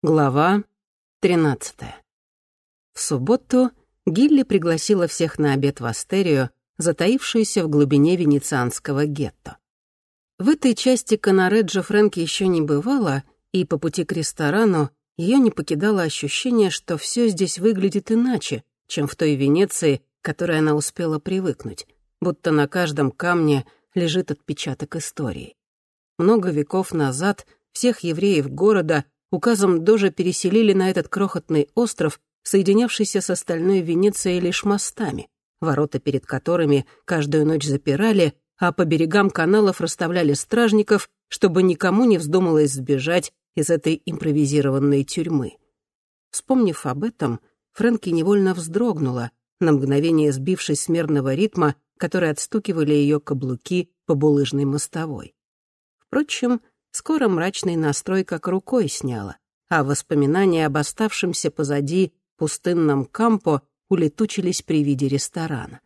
Глава 13. В субботу Гилли пригласила всех на обед в Астерию, затаившуюся в глубине венецианского гетто. В этой части Канареджо Фрэнки еще не бывало, и по пути к ресторану ее не покидало ощущение, что все здесь выглядит иначе, чем в той Венеции, к которой она успела привыкнуть, будто на каждом камне лежит отпечаток истории. Много веков назад всех евреев города — указом Дожа переселили на этот крохотный остров, соединявшийся с остальной Венецией лишь мостами, ворота перед которыми каждую ночь запирали, а по берегам каналов расставляли стражников, чтобы никому не вздумалось сбежать из этой импровизированной тюрьмы. Вспомнив об этом, Фрэнки невольно вздрогнула, на мгновение сбившись с мерного ритма, который отстукивали ее каблуки по булыжной мостовой. Впрочем, скоро мрачный настрой как рукой сняло, а воспоминания об оставшемся позади пустынном кампо улетучились при виде ресторана.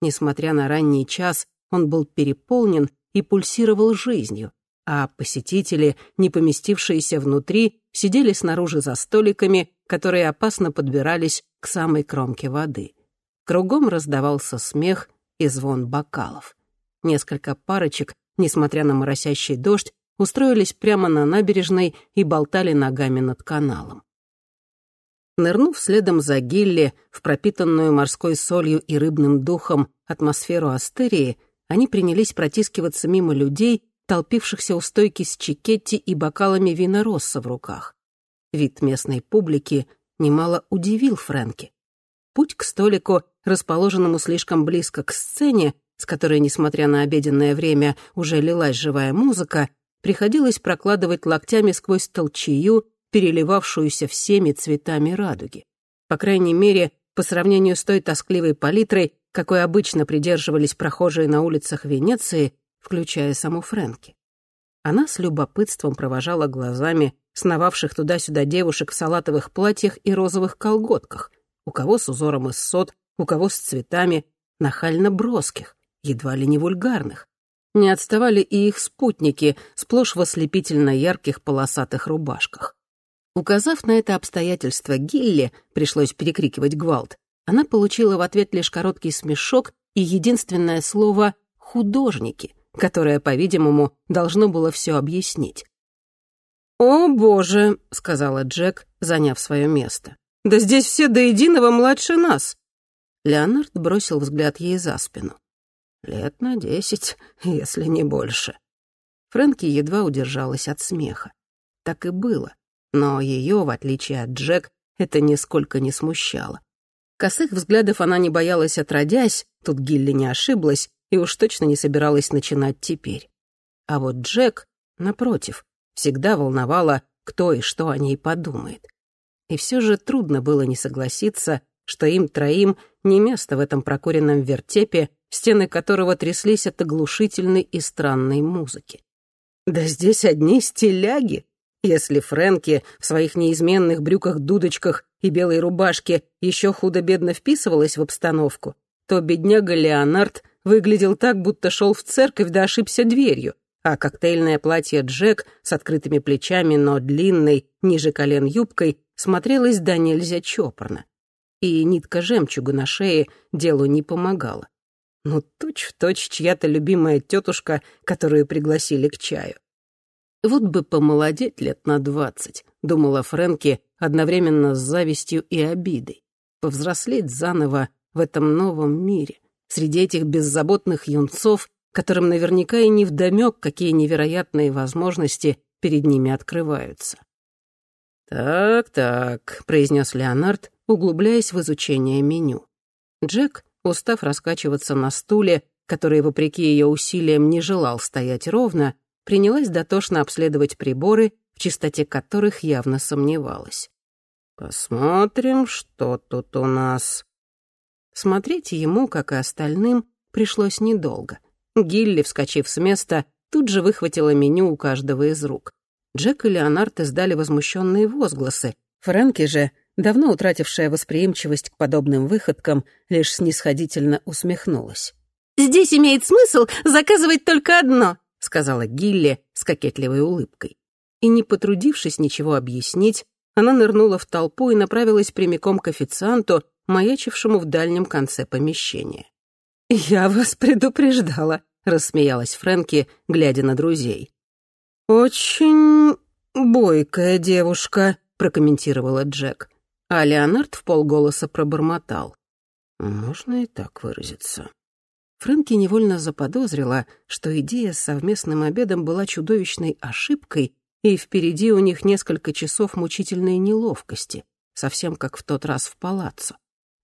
Несмотря на ранний час, он был переполнен и пульсировал жизнью, а посетители, не поместившиеся внутри, сидели снаружи за столиками, которые опасно подбирались к самой кромке воды. Кругом раздавался смех и звон бокалов. Несколько парочек, несмотря на моросящий дождь, устроились прямо на набережной и болтали ногами над каналом. Нырнув следом за Гилли в пропитанную морской солью и рыбным духом атмосферу Астерии, они принялись протискиваться мимо людей, толпившихся у стойки с чикетти и бокалами вина Росса в руках. Вид местной публики немало удивил Фрэнки. Путь к столику, расположенному слишком близко к сцене, с которой, несмотря на обеденное время, уже лилась живая музыка, приходилось прокладывать локтями сквозь толчею, переливавшуюся всеми цветами радуги. По крайней мере, по сравнению с той тоскливой палитрой, какой обычно придерживались прохожие на улицах Венеции, включая саму Фрэнки. Она с любопытством провожала глазами сновавших туда-сюда девушек в салатовых платьях и розовых колготках, у кого с узором из сот, у кого с цветами, нахально броских, едва ли не вульгарных. Не отставали и их спутники, сплошь в ослепительно ярких полосатых рубашках. Указав на это обстоятельство Гилли, пришлось перекрикивать гвалт, она получила в ответ лишь короткий смешок и единственное слово «художники», которое, по-видимому, должно было все объяснить. «О, боже!» — сказала Джек, заняв свое место. «Да здесь все до единого младше нас!» Леонард бросил взгляд ей за спину. Лет на десять, если не больше. Фрэнки едва удержалась от смеха. Так и было. Но ее, в отличие от Джек, это нисколько не смущало. Косых взглядов она не боялась отродясь, тут Гилли не ошиблась и уж точно не собиралась начинать теперь. А вот Джек, напротив, всегда волновала, кто и что о ней подумает. И все же трудно было не согласиться, что им троим не место в этом прокуренном вертепе, стены которого тряслись от оглушительной и странной музыки. Да здесь одни стиляги. Если Фрэнки в своих неизменных брюках-дудочках и белой рубашке еще худо-бедно вписывалась в обстановку, то бедняга Леонард выглядел так, будто шел в церковь да ошибся дверью, а коктейльное платье Джек с открытыми плечами, но длинной, ниже колен юбкой, смотрелось да нельзя чопорно. И нитка жемчуга на шее делу не помогала. Ну, точь-в-точь чья-то любимая тетушка, которую пригласили к чаю. Вот бы помолодеть лет на двадцать, думала Фрэнки одновременно с завистью и обидой. Повзрослеть заново в этом новом мире, среди этих беззаботных юнцов, которым наверняка и невдомёк, какие невероятные возможности перед ними открываются. «Так-так», — произнес Леонард, углубляясь в изучение меню. Джек устав раскачиваться на стуле, который, вопреки ее усилиям, не желал стоять ровно, принялась дотошно обследовать приборы, в чистоте которых явно сомневалась. «Посмотрим, что тут у нас». Смотреть ему, как и остальным, пришлось недолго. Гилли, вскочив с места, тут же выхватила меню у каждого из рук. Джек и Леонард издали возмущенные возгласы. Фрэнки же давно утратившая восприимчивость к подобным выходкам, лишь снисходительно усмехнулась. «Здесь имеет смысл заказывать только одно», — сказала Гилли с кокетливой улыбкой. И, не потрудившись ничего объяснить, она нырнула в толпу и направилась прямиком к официанту, маячившему в дальнем конце помещения. «Я вас предупреждала», — рассмеялась Фрэнки, глядя на друзей. «Очень бойкая девушка», — прокомментировала Джек. А Леонард в полголоса пробормотал. «Можно и так выразиться». Фрэнки невольно заподозрила, что идея с совместным обедом была чудовищной ошибкой, и впереди у них несколько часов мучительной неловкости, совсем как в тот раз в палаццо.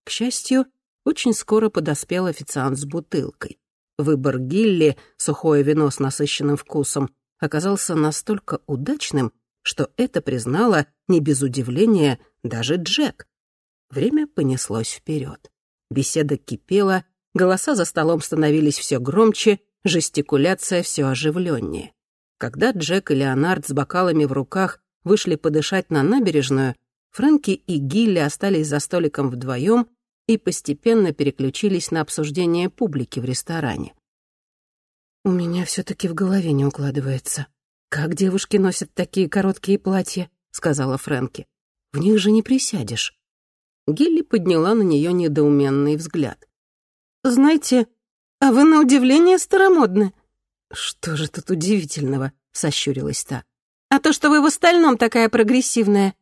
К счастью, очень скоро подоспел официант с бутылкой. Выбор Гилли, сухое вино с насыщенным вкусом, оказался настолько удачным, что это признала, не без удивления, даже Джек. Время понеслось вперед. Беседа кипела, голоса за столом становились все громче, жестикуляция все оживленнее. Когда Джек и Леонард с бокалами в руках вышли подышать на набережную, Фрэнки и Гилли остались за столиком вдвоем и постепенно переключились на обсуждение публики в ресторане. «У меня все-таки в голове не укладывается. Как девушки носят такие короткие платья?» — сказала Фрэнки. «В них же не присядешь». Гилли подняла на нее недоуменный взгляд. «Знаете, а вы на удивление старомодны», «Что же тут удивительного?» — сощурилась та. «А то, что вы в остальном такая прогрессивная».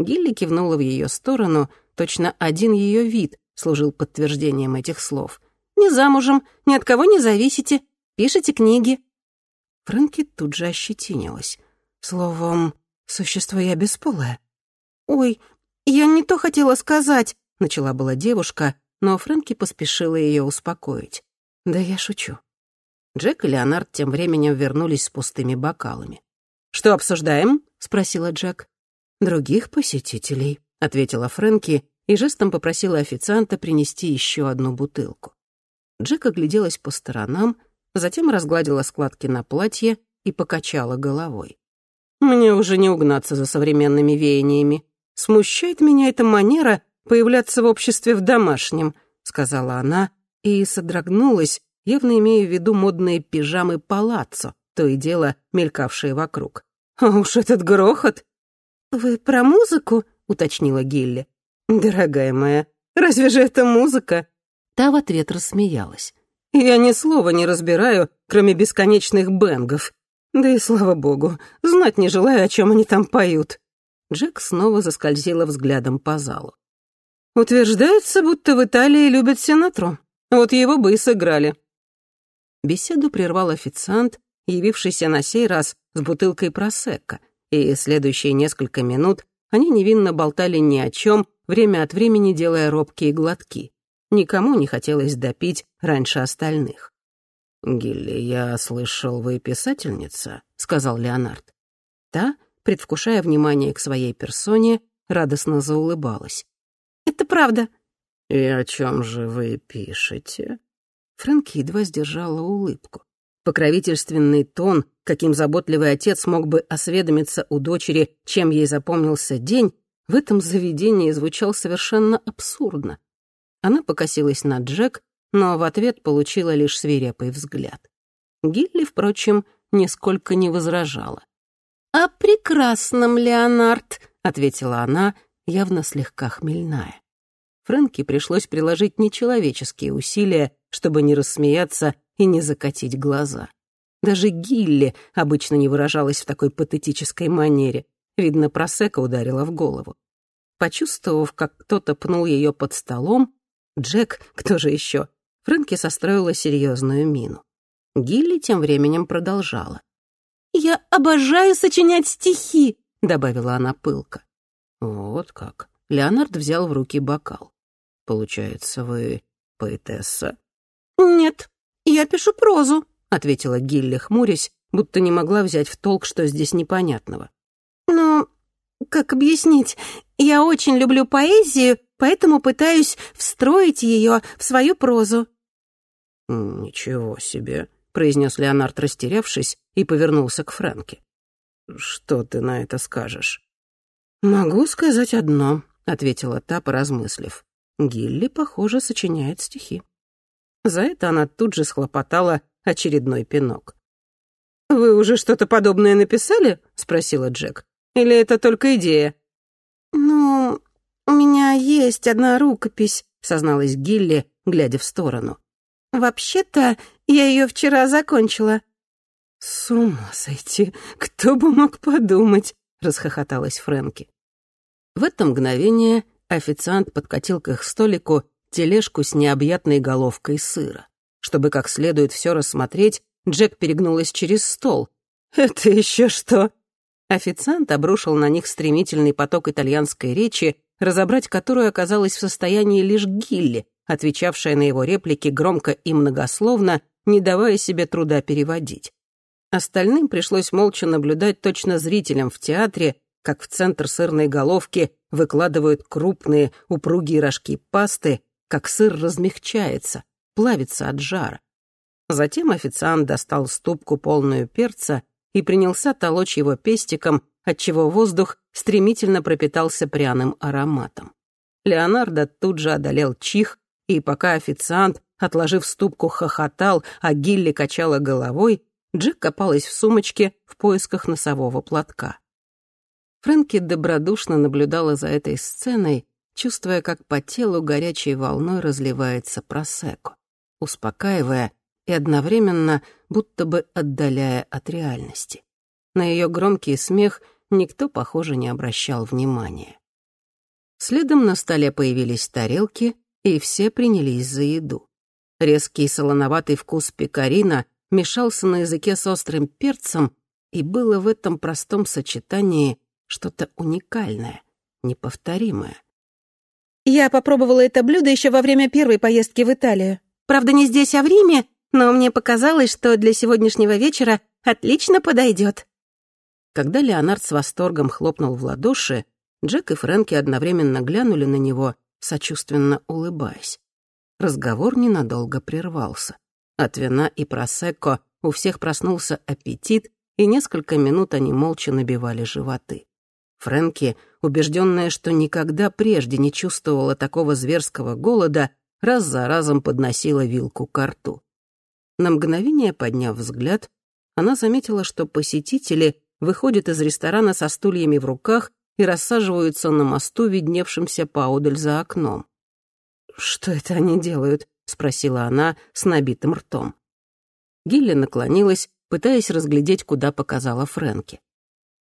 Гилли кивнула в ее сторону, точно один ее вид служил подтверждением этих слов. «Не замужем, ни от кого не зависите, пишете книги». Фрэнки тут же ощетинилась. Словом, существо я бесполое. «Ой, я не то хотела сказать», — начала была девушка, но Фрэнки поспешила ее успокоить. «Да я шучу. Джек и Леонард тем временем вернулись с пустыми бокалами. «Что обсуждаем?» — спросила Джек. «Других посетителей», — ответила Фрэнки и жестом попросила официанта принести еще одну бутылку. Джек огляделась по сторонам, затем разгладила складки на платье и покачала головой. «Мне уже не угнаться за современными веяниями. Смущает меня эта манера появляться в обществе в домашнем», — сказала она и содрогнулась, явно имея в виду модные пижамы палаццо, то и дело мелькавшие вокруг. «А уж этот грохот!» «Вы про музыку?» — уточнила Гилли. «Дорогая моя, разве же это музыка?» Та в ответ рассмеялась. «Я ни слова не разбираю, кроме бесконечных бенгов. Да и слава богу, знать не желаю, о чем они там поют». Джек снова заскользила взглядом по залу. «Утверждается, будто в Италии любят Синатру. Вот его бы и сыграли. Беседу прервал официант, явившийся на сей раз с бутылкой просекко, и следующие несколько минут они невинно болтали ни о чем, время от времени делая робкие глотки. Никому не хотелось допить раньше остальных. «Гилли, я слышал, вы писательница», — сказал Леонард. Та, предвкушая внимание к своей персоне, радостно заулыбалась. «Это правда». «И о чем же вы пишете?» Фрэнки едва сдержала улыбку. Покровительственный тон, каким заботливый отец мог бы осведомиться у дочери, чем ей запомнился день, в этом заведении звучал совершенно абсурдно. Она покосилась на Джек, но в ответ получила лишь свирепый взгляд. Гилли, впрочем, нисколько не возражала. «О прекрасном, Леонард», — ответила она, явно слегка хмельная. Фрэнки пришлось приложить нечеловеческие усилия, чтобы не рассмеяться и не закатить глаза. Даже Гилли обычно не выражалась в такой патетической манере. Видно, просека ударила в голову. Почувствовав, как кто-то пнул ее под столом, Джек, кто же еще, Фрэнки состроила серьезную мину. Гилли тем временем продолжала. «Я обожаю сочинять стихи», — добавила она пылко. «Вот как». Леонард взял в руки бокал. «Получается, вы поэтесса?» «Нет, я пишу прозу», — ответила Гилли, хмурясь, будто не могла взять в толк, что здесь непонятного. «Ну, как объяснить? Я очень люблю поэзию, поэтому пытаюсь встроить ее в свою прозу». «Ничего себе», — произнес Леонард, растерявшись, и повернулся к Фрэнке. «Что ты на это скажешь?» «Могу сказать одно», — ответила та, поразмыслив. Гилли, похоже, сочиняет стихи. За это она тут же схлопотала очередной пинок. «Вы уже что-то подобное написали?» — спросила Джек. «Или это только идея?» «Ну, у меня есть одна рукопись», — созналась Гилли, глядя в сторону. «Вообще-то я ее вчера закончила». «С ума сойти! Кто бы мог подумать!» — расхохоталась Фрэнки. В это мгновение официант подкатил к их столику тележку с необъятной головкой сыра. Чтобы как следует все рассмотреть, Джек перегнулась через стол. «Это еще что?» Официант обрушил на них стремительный поток итальянской речи, разобрать которую оказалась в состоянии лишь Гилли, отвечавшая на его реплики громко и многословно, не давая себе труда переводить. Остальным пришлось молча наблюдать точно зрителям в театре, как в центр сырной головки выкладывают крупные упругие рожки пасты, как сыр размягчается, плавится от жара. Затем официант достал ступку полную перца и принялся толочь его пестиком, отчего воздух стремительно пропитался пряным ароматом. Леонардо тут же одолел чих, и пока официант, отложив ступку, хохотал, а Гилли качала головой, Джек копалась в сумочке в поисках носового платка. Фрэнки добродушно наблюдала за этой сценой, чувствуя, как по телу горячей волной разливается просеко, успокаивая и одновременно будто бы отдаляя от реальности. На ее громкий смех никто, похоже, не обращал внимания. Следом на столе появились тарелки, и все принялись за еду. Резкий солоноватый вкус пекарина мешался на языке с острым перцем, и было в этом простом сочетании что-то уникальное, неповторимое. «Я попробовала это блюдо еще во время первой поездки в Италию. Правда, не здесь, а в Риме, но мне показалось, что для сегодняшнего вечера отлично подойдет. Когда Леонард с восторгом хлопнул в ладоши, Джек и Фрэнки одновременно глянули на него, сочувственно улыбаясь. Разговор ненадолго прервался. От вина и просекко у всех проснулся аппетит, и несколько минут они молча набивали животы. Фрэнки, убежденная, что никогда прежде не чувствовала такого зверского голода, раз за разом подносила вилку к рту. На мгновение подняв взгляд, она заметила, что посетители выходят из ресторана со стульями в руках и рассаживаются на мосту, видневшемся поодаль за окном. «Что это они делают?» — спросила она с набитым ртом. Гилли наклонилась, пытаясь разглядеть, куда показала Фрэнки.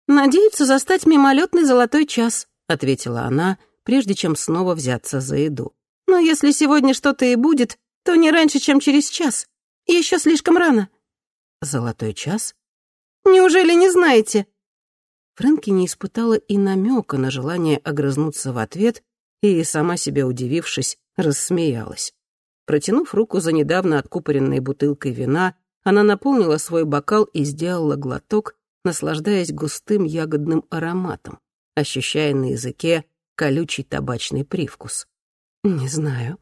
«Надеются застать мимолетный золотой час», — ответила она, прежде чем снова взяться за еду. «Но если сегодня что-то и будет, то не раньше, чем через час. Еще слишком рано». «Золотой час?» Неужели не знаете?» Фрэнки не испытала и намека на желание огрызнуться в ответ и, сама себе удивившись, рассмеялась. Протянув руку за недавно откупоренной бутылкой вина, она наполнила свой бокал и сделала глоток, наслаждаясь густым ягодным ароматом, ощущая на языке колючий табачный привкус. «Не знаю.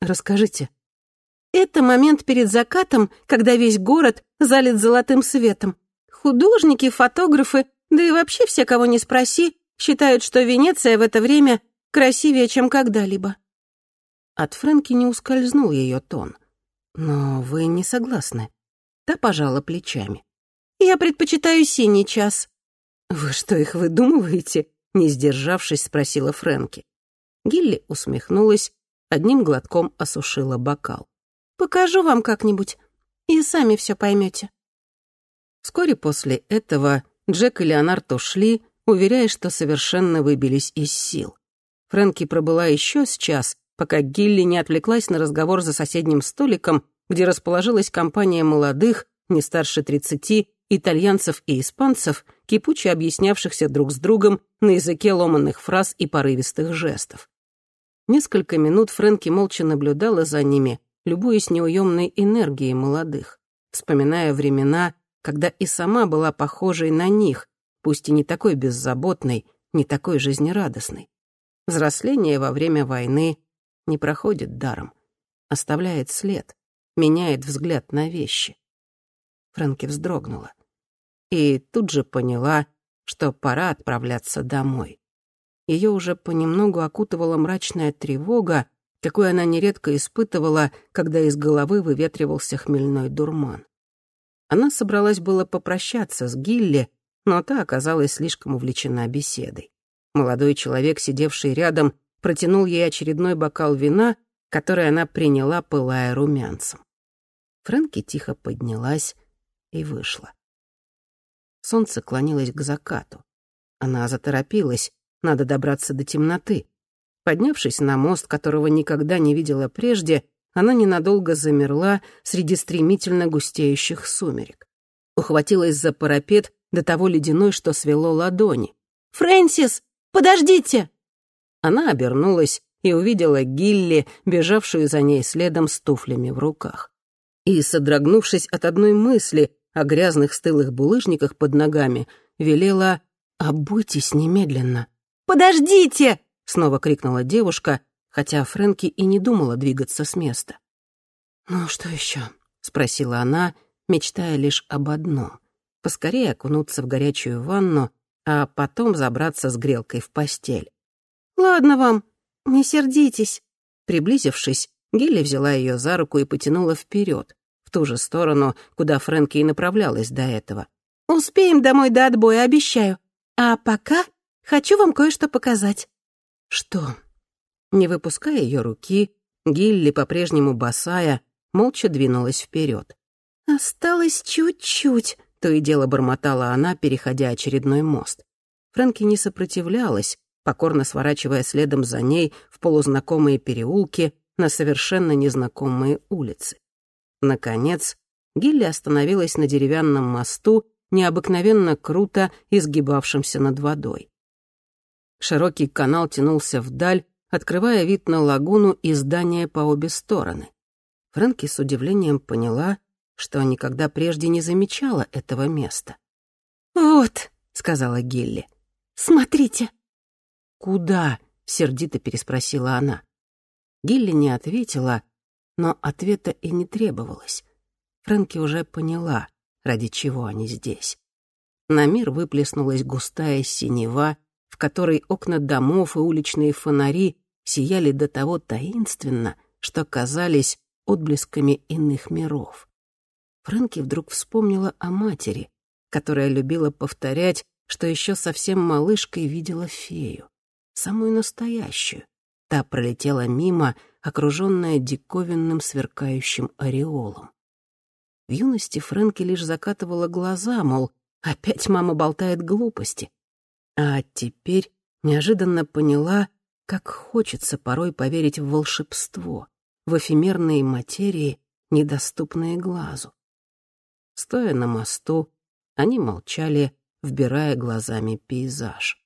Расскажите». «Это момент перед закатом, когда весь город залит золотым светом. Художники, фотографы, да и вообще все, кого не спроси, считают, что Венеция в это время красивее, чем когда-либо. От Фрэнки не ускользнул ее тон. «Но вы не согласны». Та пожала плечами. «Я предпочитаю синий час». «Вы что, их выдумываете?» Не сдержавшись, спросила Фрэнки. Гилли усмехнулась, одним глотком осушила бокал. «Покажу вам как-нибудь, и сами все поймете. Вскоре после этого Джек и Леонард ушли, уверяя, что совершенно выбились из сил. Фрэнки пробыла еще с час, пока Гилли не отвлеклась на разговор за соседним столиком, где расположилась компания молодых, не старше тридцати, итальянцев и испанцев, кипуче объяснявшихся друг с другом на языке ломанных фраз и порывистых жестов. Несколько минут Фрэнки молча наблюдала за ними, любуясь неуемной энергией молодых, вспоминая времена, когда и сама была похожей на них, пусть и не такой беззаботной, не такой жизнерадостной. Взросление во время войны не проходит даром, оставляет след, меняет взгляд на вещи. Фрэнки вздрогнула и тут же поняла, что пора отправляться домой. Ее уже понемногу окутывала мрачная тревога, какую она нередко испытывала, когда из головы выветривался хмельной дурман. Она собралась было попрощаться с Гилли, но та оказалась слишком увлечена беседой. Молодой человек, сидевший рядом, протянул ей очередной бокал вина, который она приняла, пылая румянцем. Фрэнки тихо поднялась и вышла. Солнце клонилось к закату. Она заторопилась, надо добраться до темноты. Поднявшись на мост, которого никогда не видела прежде, она ненадолго замерла среди стремительно густеющих сумерек. Ухватилась за парапет до того ледяной, что свело ладони. «Фрэнсис, подождите!» Она обернулась и увидела Гилли, бежавшую за ней следом с туфлями в руках. И, содрогнувшись от одной мысли о грязных стылых булыжниках под ногами, велела «Обуйтесь немедленно». «Подождите!» — снова крикнула девушка, хотя Фрэнки и не думала двигаться с места. «Ну, что еще?» — спросила она, мечтая лишь об одном — поскорее окунуться в горячую ванну, а потом забраться с грелкой в постель. «Ладно вам, не сердитесь». Приблизившись, Гилли взяла ее за руку и потянула вперед, в ту же сторону, куда Фрэнки и направлялась до этого. «Успеем домой до отбоя, обещаю. А пока хочу вам кое-что показать». «Что?» Не выпуская ее руки, Гилли, по-прежнему босая, молча двинулась вперед. «Осталось чуть-чуть», — то и дело бормотала она, переходя очередной мост. Фрэнки не сопротивлялась, покорно сворачивая следом за ней в полузнакомые переулки на совершенно незнакомые улицы. Наконец, Гилли остановилась на деревянном мосту, необыкновенно круто изгибавшемся над водой. Широкий канал тянулся вдаль, открывая вид на лагуну и здания по обе стороны. Фрэнки с удивлением поняла, что никогда прежде не замечала этого места. «Вот», — сказала Гилли, — «смотрите». «Куда?» — сердито переспросила она. Гилли не ответила, но ответа и не требовалось. Фрэнки уже поняла, ради чего они здесь. На мир выплеснулась густая синева, в которой окна домов и уличные фонари сияли до того таинственно, что казались отблесками иных миров. Фрэнки вдруг вспомнила о матери, которая любила повторять, что еще совсем малышкой видела фею, самую настоящую. Та пролетела мимо, окруженная диковинным сверкающим ореолом. В юности Фрэнки лишь закатывала глаза, мол, опять мама болтает глупости. А теперь неожиданно поняла, как хочется порой поверить в волшебство, в эфемерные материи, недоступные глазу. Стоя на мосту, они молчали, вбирая глазами пейзаж.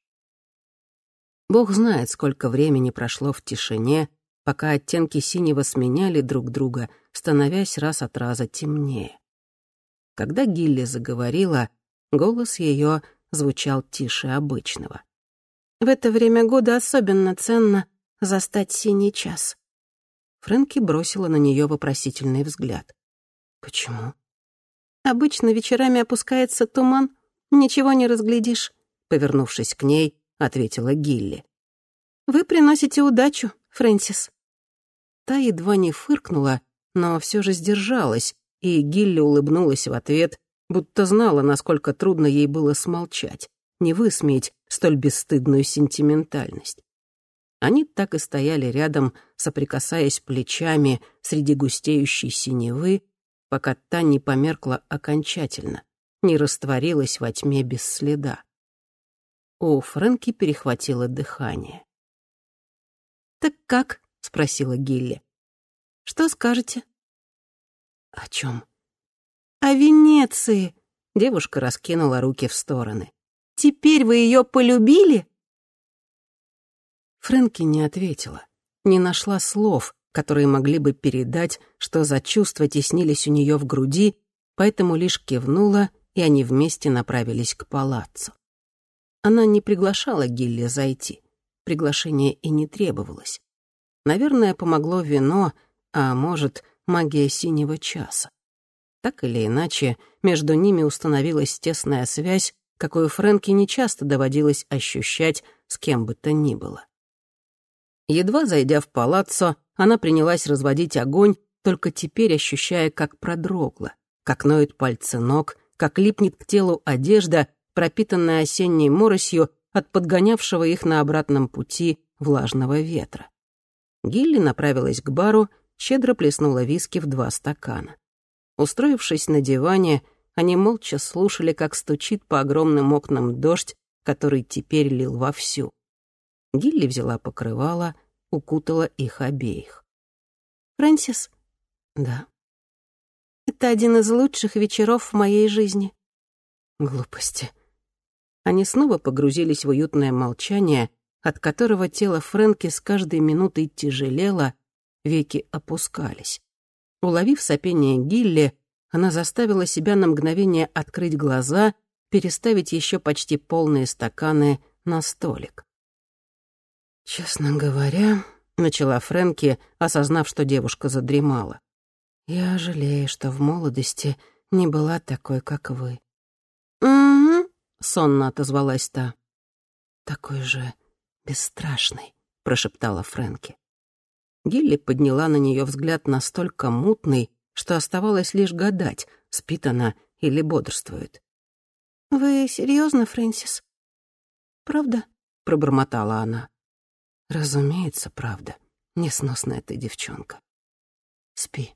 Бог знает, сколько времени прошло в тишине, пока оттенки синего сменяли друг друга, становясь раз от раза темнее. Когда Гилли заговорила, голос ее звучал тише обычного. «В это время года особенно ценно застать синий час». Фрэнки бросила на нее вопросительный взгляд. «Почему?» «Обычно вечерами опускается туман, ничего не разглядишь», — повернувшись к ней, ответила Гилли. «Вы приносите удачу, Фрэнсис». Та едва не фыркнула, но все же сдержалась, и Гилли улыбнулась в ответ, будто знала, насколько трудно ей было смолчать, не высмеять столь бесстыдную сентиментальность. Они так и стояли рядом, соприкасаясь плечами среди густеющей синевы, пока та не померкла окончательно, не растворилась во тьме без следа. У Фрэнки перехватило дыхание. «Так как?» — спросила Гилли. «Что скажете?» «О чем? «О Венеции!» — девушка раскинула руки в стороны. «Теперь вы ее полюбили?» Фрэнки не ответила, не нашла слов, которые могли бы передать, что за чувства теснились у нее в груди, поэтому лишь кивнула, и они вместе направились к палаццо. Она не приглашала Гилли зайти, приглашение и не требовалось. Наверное, помогло вино, а может, магия синего часа. Так или иначе, между ними установилась тесная связь, какую Фрэнки нечасто доводилось ощущать с кем бы то ни было. Едва зайдя в палаццо, она принялась разводить огонь, только теперь ощущая, как продрогла, как ноют пальцы ног, как липнет к телу одежда, пропитанная осенней моросью от подгонявшего их на обратном пути влажного ветра. Гилли направилась к бару, щедро плеснула виски в два стакана. Устроившись на диване, они молча слушали, как стучит по огромным окнам дождь, который теперь лил вовсю. Гилли взяла покрывало, укутала их обеих. «Фрэнсис?» «Да». «Это один из лучших вечеров в моей жизни». Глупости. Они снова погрузились в уютное молчание, от которого тело Фрэнки с каждой минутой тяжелело, веки опускались. Уловив сопение Гилли, она заставила себя на мгновение открыть глаза, переставить еще почти полные стаканы на столик. «Честно говоря», — начала Фрэнки, осознав, что девушка задремала, «я жалею, что в молодости не была такой, как вы». «Угу», — сонно отозвалась та. «Такой же бесстрашный», — прошептала Фрэнки. Гилли подняла на нее взгляд настолько мутный, что оставалось лишь гадать, спит она или бодрствует. «Вы серьезно, Фрэнсис? Правда?» — пробормотала она. «Разумеется, правда. Несносная ты девчонка. Спи».